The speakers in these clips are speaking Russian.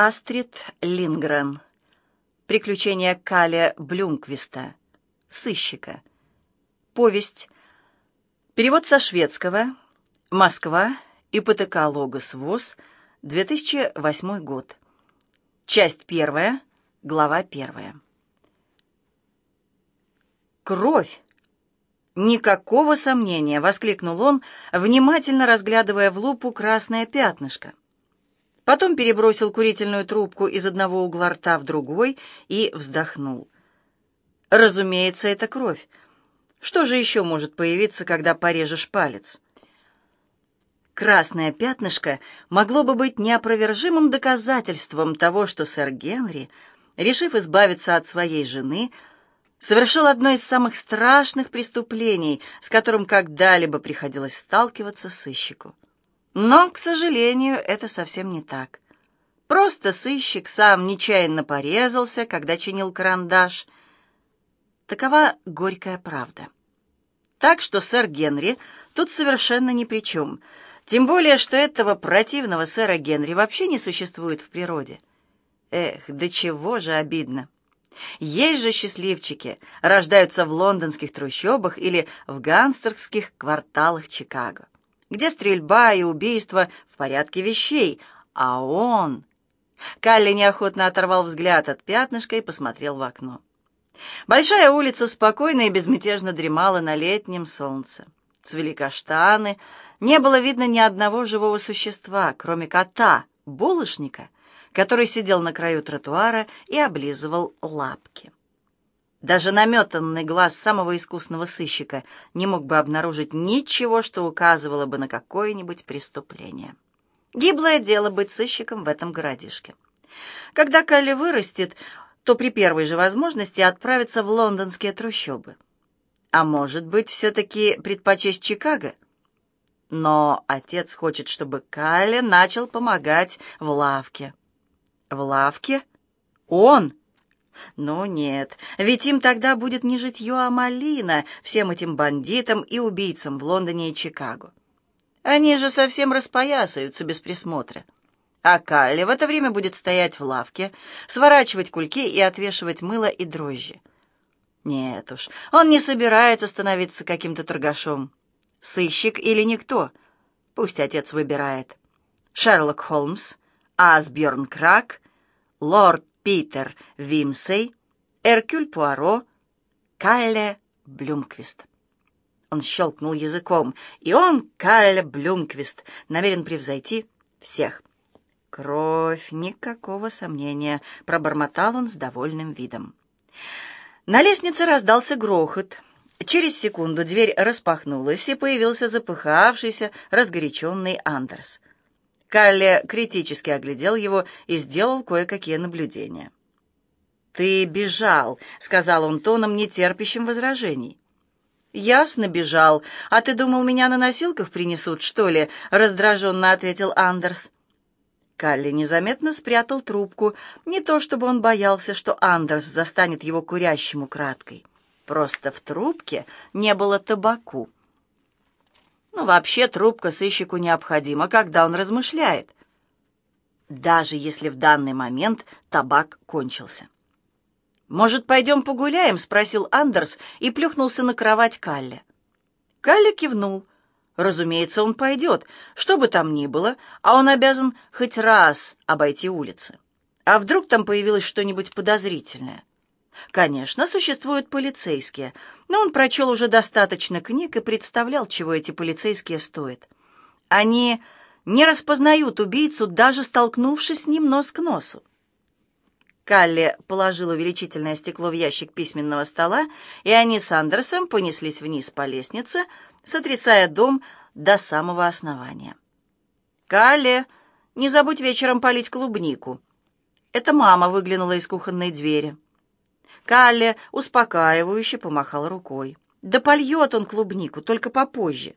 Астрид Лингрен. Приключения Каля Блюмквиста. Сыщика. Повесть. Перевод со шведского. Москва. ИПТК Логос ВОЗ. 2008 год. Часть первая. Глава первая. Кровь! «Никакого сомнения!» — воскликнул он, внимательно разглядывая в лупу красное пятнышко. Потом перебросил курительную трубку из одного угла рта в другой и вздохнул. Разумеется, это кровь. Что же еще может появиться, когда порежешь палец? Красное пятнышко могло бы быть неопровержимым доказательством того, что сэр Генри, решив избавиться от своей жены, совершил одно из самых страшных преступлений, с которым когда-либо приходилось сталкиваться сыщику. Но, к сожалению, это совсем не так. Просто сыщик сам нечаянно порезался, когда чинил карандаш. Такова горькая правда. Так что сэр Генри тут совершенно ни при чем. Тем более, что этого противного сэра Генри вообще не существует в природе. Эх, до чего же обидно. Есть же счастливчики, рождаются в лондонских трущобах или в гангстерских кварталах Чикаго где стрельба и убийство в порядке вещей, а он... Калли неохотно оторвал взгляд от пятнышка и посмотрел в окно. Большая улица спокойно и безмятежно дремала на летнем солнце. Цвели каштаны, не было видно ни одного живого существа, кроме кота, булочника, который сидел на краю тротуара и облизывал лапки. Даже наметанный глаз самого искусного сыщика не мог бы обнаружить ничего, что указывало бы на какое-нибудь преступление. Гиблое дело быть сыщиком в этом городишке. Когда Калли вырастет, то при первой же возможности отправится в лондонские трущобы. А может быть, все-таки предпочесть Чикаго? Но отец хочет, чтобы Калли начал помогать в лавке. В лавке? Он? Ну нет, ведь им тогда будет не житье, а малина всем этим бандитам и убийцам в Лондоне и Чикаго. Они же совсем распоясаются без присмотра. А Калли в это время будет стоять в лавке, сворачивать кульки и отвешивать мыло и дрожжи. Нет уж, он не собирается становиться каким-то торгашом. Сыщик или никто. Пусть отец выбирает. Шерлок Холмс, Асбjörn Крак, лорд Питер Вимсей, Эркюль Пуаро, Калле Блюмквист. Он щелкнул языком, и он, Калле Блюмквист, намерен превзойти всех. «Кровь, никакого сомнения», — пробормотал он с довольным видом. На лестнице раздался грохот. Через секунду дверь распахнулась, и появился запыхавшийся, разгоряченный Андерс. Калле критически оглядел его и сделал кое-какие наблюдения. «Ты бежал», — сказал он тоном, нетерпящим возражений. «Ясно, бежал. А ты думал, меня на носилках принесут, что ли?» — раздраженно ответил Андерс. Калли незаметно спрятал трубку. Не то чтобы он боялся, что Андерс застанет его курящим украдкой. Просто в трубке не было табаку. Ну, вообще трубка сыщику необходима, когда он размышляет. Даже если в данный момент табак кончился. «Может, пойдем погуляем?» — спросил Андерс и плюхнулся на кровать Калли. Калли кивнул. Разумеется, он пойдет, что бы там ни было, а он обязан хоть раз обойти улицы. А вдруг там появилось что-нибудь подозрительное? Конечно, существуют полицейские, но он прочел уже достаточно книг и представлял, чего эти полицейские стоят. Они не распознают убийцу, даже столкнувшись с ним нос к носу. Калли положил увеличительное стекло в ящик письменного стола, и они с Андерсом понеслись вниз по лестнице, сотрясая дом до самого основания. «Калли, не забудь вечером полить клубнику». Это мама выглянула из кухонной двери. Калле успокаивающе помахал рукой. Да польет он клубнику, только попозже.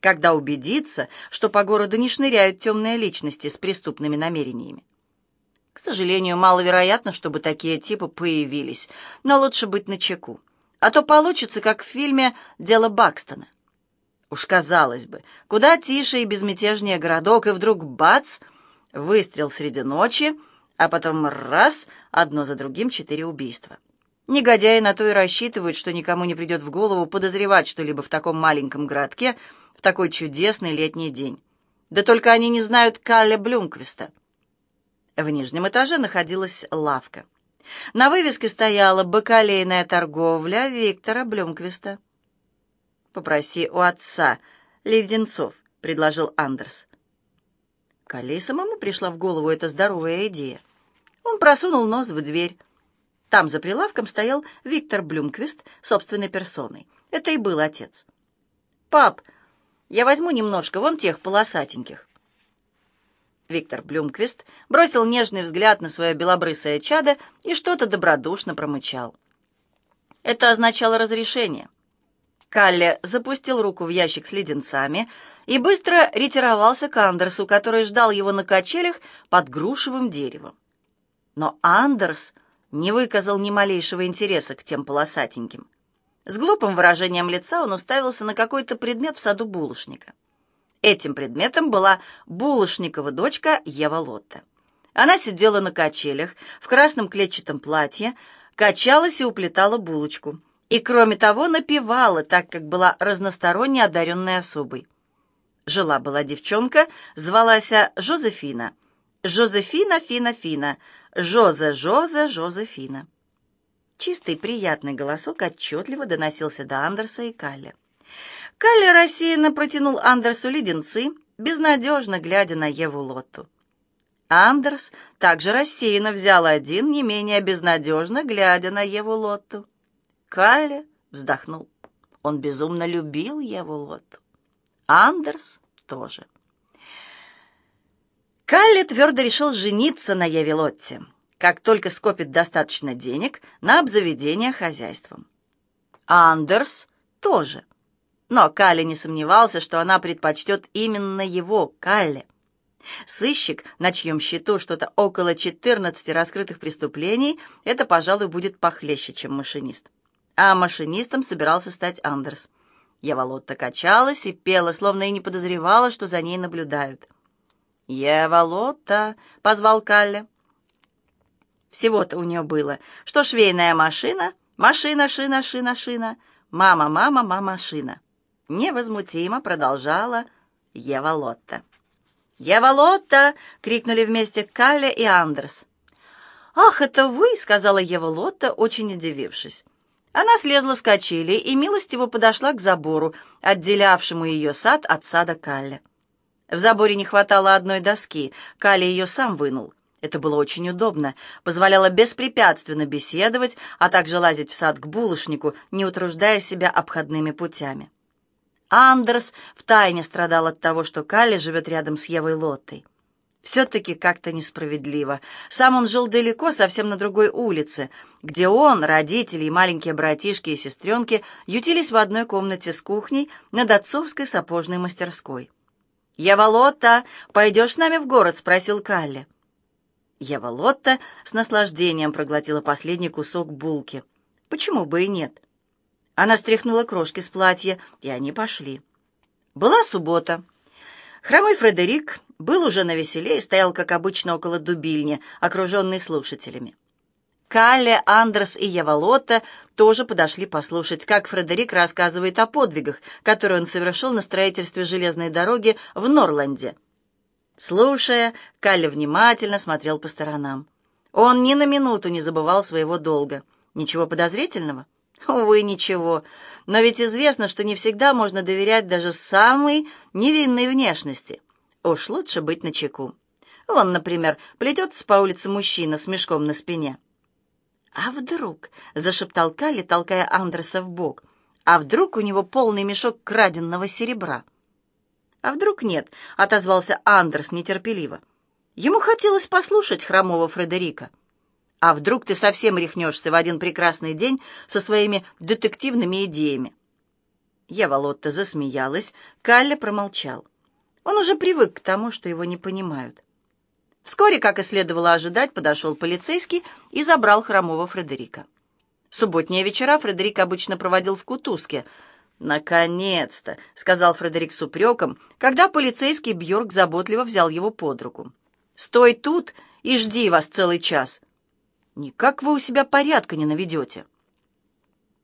Когда убедится, что по городу не шныряют темные личности с преступными намерениями. К сожалению, маловероятно, чтобы такие типы появились, но лучше быть начеку. А то получится, как в фильме «Дело Бакстона». Уж казалось бы, куда тише и безмятежнее городок, и вдруг бац, выстрел среди ночи, А потом раз, одно за другим четыре убийства. Негодяи на то и рассчитывают, что никому не придет в голову подозревать что-либо в таком маленьком городке в такой чудесный летний день. Да только они не знают Калля Блюмквиста. В нижнем этаже находилась лавка. На вывеске стояла «Бакалейная торговля Виктора Блюмквиста». «Попроси у отца леденцов», — предложил Андерс. Калле самому пришла в голову эта здоровая идея. Он просунул нос в дверь. Там за прилавком стоял Виктор Блюмквист собственной персоной. Это и был отец. «Пап, я возьму немножко вон тех полосатеньких». Виктор Блюмквист бросил нежный взгляд на свое белобрысое чадо и что-то добродушно промычал. Это означало разрешение. Калле запустил руку в ящик с леденцами и быстро ретировался к Андерсу, который ждал его на качелях под грушевым деревом. Но Андерс не выказал ни малейшего интереса к тем полосатеньким. С глупым выражением лица он уставился на какой-то предмет в саду булочника. Этим предметом была булочникова дочка Ева Лотта. Она сидела на качелях в красном клетчатом платье, качалась и уплетала булочку. И, кроме того, напевала, так как была разносторонне одаренной особой. Жила-была девчонка, звалась Жозефина. Жозефина, Фина, Фина. Жозе, Жозе, Жозефина. Чистый, приятный голосок отчетливо доносился до Андерса и Калля. Калли рассеянно протянул Андерсу леденцы, безнадежно глядя на Еву Лотту. Андерс также рассеянно взял один, не менее безнадежно, глядя на Еву Лотту. Калли вздохнул. Он безумно любил Еву Лотту. Андерс тоже. Калли твердо решил жениться на Еве Лотте, как только скопит достаточно денег на обзаведение хозяйством. Андерс тоже. Но Калли не сомневался, что она предпочтет именно его, Калли. Сыщик, на чьем счету что-то около 14 раскрытых преступлений, это, пожалуй, будет похлеще, чем машинист. А машинистом собирался стать Андерс. Ева-Лотта качалась и пела, словно и не подозревала, что за ней наблюдают. «Ева-Лотта!» — позвал Калли. Всего-то у нее было, что швейная машина, машина, шина, шина, шина, мама, мама, мама, шина. Невозмутимо продолжала Ева Лотта. «Ева Лотта!» — крикнули вместе Калли и Андерс. «Ах, это вы!» — сказала Ева Лотта, очень удивившись. Она слезла с качели и милостиво подошла к забору, отделявшему ее сад от сада Калли. В заборе не хватало одной доски, Калли ее сам вынул. Это было очень удобно, позволяло беспрепятственно беседовать, а также лазить в сад к булочнику, не утруждая себя обходными путями. Андерс втайне страдал от того, что Калли живет рядом с Евой Лоттой. Все-таки как-то несправедливо. Сам он жил далеко, совсем на другой улице, где он, родители и маленькие братишки и сестренки ютились в одной комнате с кухней над отцовской сапожной мастерской. «Ева Лотта, пойдешь с нами в город?» — спросил Калли. Ева Лотта с наслаждением проглотила последний кусок булки. Почему бы и нет? Она стряхнула крошки с платья, и они пошли. Была суббота. Хромой Фредерик был уже на веселе и стоял, как обычно, около дубильни, окруженный слушателями. Калле, Андерс и Ева тоже подошли послушать, как Фредерик рассказывает о подвигах, которые он совершил на строительстве железной дороги в Норланде. Слушая, Калле внимательно смотрел по сторонам. Он ни на минуту не забывал своего долга. Ничего подозрительного? Увы, ничего. Но ведь известно, что не всегда можно доверять даже самой невинной внешности. Уж лучше быть начеку. Вон, например, плетется по улице мужчина с мешком на спине. «А вдруг?» — зашептал Калли, толкая Андреса в бок. «А вдруг у него полный мешок краденного серебра?» «А вдруг нет?» — отозвался Андерс нетерпеливо. Ему хотелось послушать хромого Фредерика. А вдруг ты совсем рехнешься в один прекрасный день со своими детективными идеями?» Ева Лотта засмеялась, Калли промолчал. Он уже привык к тому, что его не понимают. Вскоре, как и следовало ожидать, подошел полицейский и забрал хромого Фредерика. Субботние вечера Фредерик обычно проводил в Кутузке. «Наконец-то!» — сказал Фредерик с упреком, когда полицейский Бьорк заботливо взял его под руку. Стой тут и жди вас целый час. Никак вы у себя порядка не наведете.